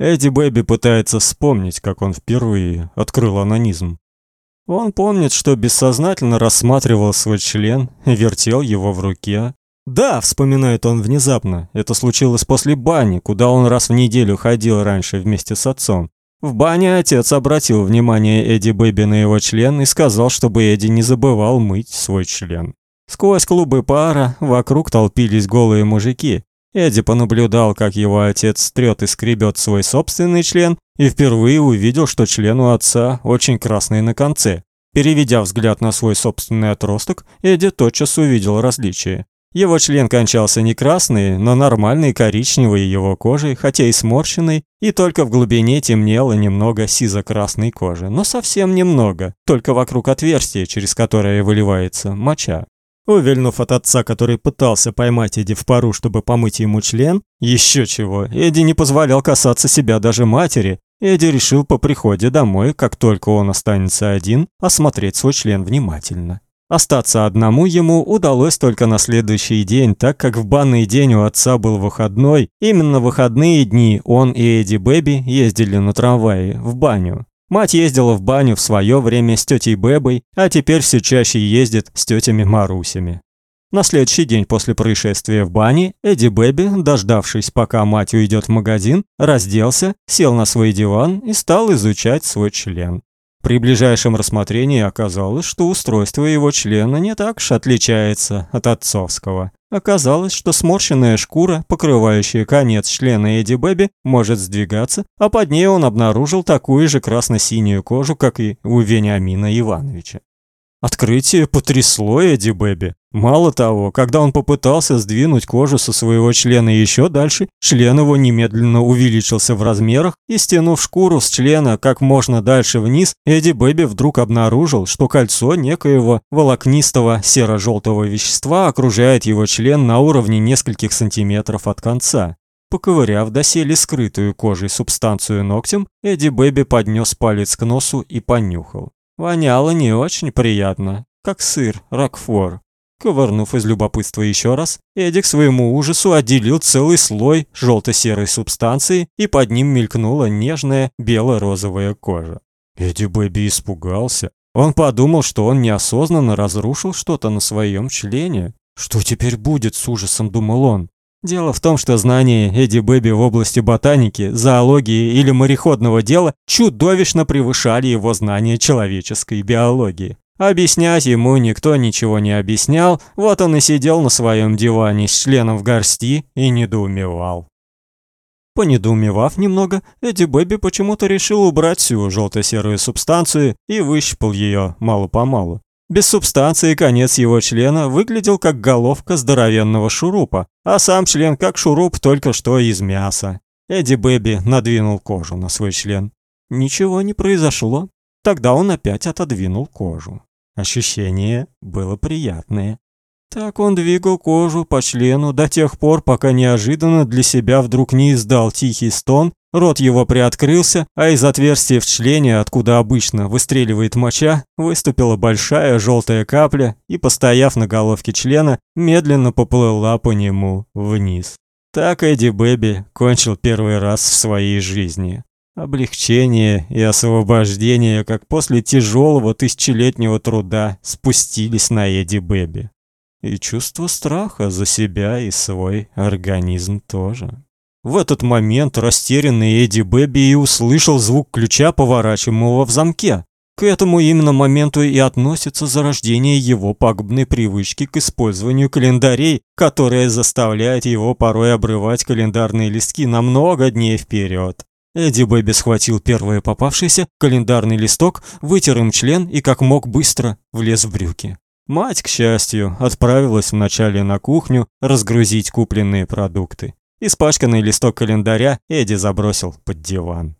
Эдди Бэби пытается вспомнить, как он впервые открыл анонизм. Он помнит, что бессознательно рассматривал свой член, вертел его в руке. Да, вспоминает он внезапно. Это случилось после бани, куда он раз в неделю ходил раньше вместе с отцом. В бане отец обратил внимание Эдди Бэби на его член и сказал, чтобы Эдди не забывал мыть свой член. Сквозь клубы пара вокруг толпились голые мужики. Эдди понаблюдал, как его отец стрёт и скребет свой собственный член, и впервые увидел, что член у отца очень красный на конце. Переведя взгляд на свой собственный отросток, Эдди тотчас увидел различие. Его член кончался не красный, но нормальной коричневой его кожей, хотя и сморщенной, и только в глубине темнело немного сизо-красной кожи, но совсем немного, только вокруг отверстия, через которое выливается моча. Увильнув от отца, который пытался поймать Эдди в пару, чтобы помыть ему член, еще чего, Эдди не позволял касаться себя даже матери. Эдди решил по приходе домой, как только он останется один, осмотреть свой член внимательно. Остаться одному ему удалось только на следующий день, так как в банный день у отца был выходной. Именно в выходные дни он и Эдди Бэби ездили на трамвае в баню. Мать ездила в баню в свое время с тетей Бэбой, а теперь все чаще ездит с тетями Марусями. На следующий день после происшествия в бане Эдди Бэби, дождавшись, пока мать уйдет в магазин, разделся, сел на свой диван и стал изучать свой член. При ближайшем рассмотрении оказалось, что устройство его члена не так уж отличается от отцовского. Оказалось, что сморщенная шкура, покрывающая конец члена Эдди Бэби, может сдвигаться, а под ней он обнаружил такую же красно-синюю кожу, как и у Вениамина Ивановича. Открытие потрясло Эдди Бэби. Мало того, когда он попытался сдвинуть кожу со своего члена еще дальше, член его немедленно увеличился в размерах, и стянув шкуру с члена как можно дальше вниз, Эдди Бэби вдруг обнаружил, что кольцо некоего волокнистого серо-желтого вещества окружает его член на уровне нескольких сантиметров от конца. Поковыряв доселе скрытую кожей субстанцию ногтем, Эдди Бэби поднес палец к носу и понюхал. Воняло не очень приятно, как сыр Рокфор. Ковырнув из любопытства еще раз, Эдик своему ужасу отделил целый слой желто-серой субстанции, и под ним мелькнула нежная бело-розовая кожа. Эдди Бэби испугался. Он подумал, что он неосознанно разрушил что-то на своем члене. Что теперь будет, с ужасом думал он. Дело в том, что знания Эдди Бэби в области ботаники, зоологии или мореходного дела чудовищно превышали его знания человеческой биологии. Объяснять ему никто ничего не объяснял, вот он и сидел на своем диване с членом в горсти и недоумевал. Понедоумевав немного, Эдди Бэби почему-то решил убрать всю желто-серую субстанцию и выщипал ее мало-помалу. Без субстанции конец его члена выглядел как головка здоровенного шурупа, а сам член как шуруп только что из мяса. Эдди Бэби надвинул кожу на свой член. Ничего не произошло. Тогда он опять отодвинул кожу. Ощущение было приятное. Так он двигал кожу по члену до тех пор, пока неожиданно для себя вдруг не издал тихий стон Рот его приоткрылся, а из отверстия в члене, откуда обычно выстреливает моча, выступила большая желтая капля и, постояв на головке члена, медленно поплыла по нему вниз. Так Эдди Бэби кончил первый раз в своей жизни. Облегчение и освобождение, как после тяжелого тысячелетнего труда, спустились на Эдди Бэби. И чувство страха за себя и свой организм тоже. В этот момент растерянный Эдди Бэби и услышал звук ключа, поворачиваемого в замке. К этому именно моменту и относится зарождение его пагубной привычки к использованию календарей, которая заставляет его порой обрывать календарные листки на много дней вперед. Эдди Бэби схватил первый попавшийся календарный листок, вытер им член и как мог быстро влез в брюки. Мать, к счастью, отправилась вначале на кухню разгрузить купленные продукты. Испачканный листок календаря Эдди забросил под диван.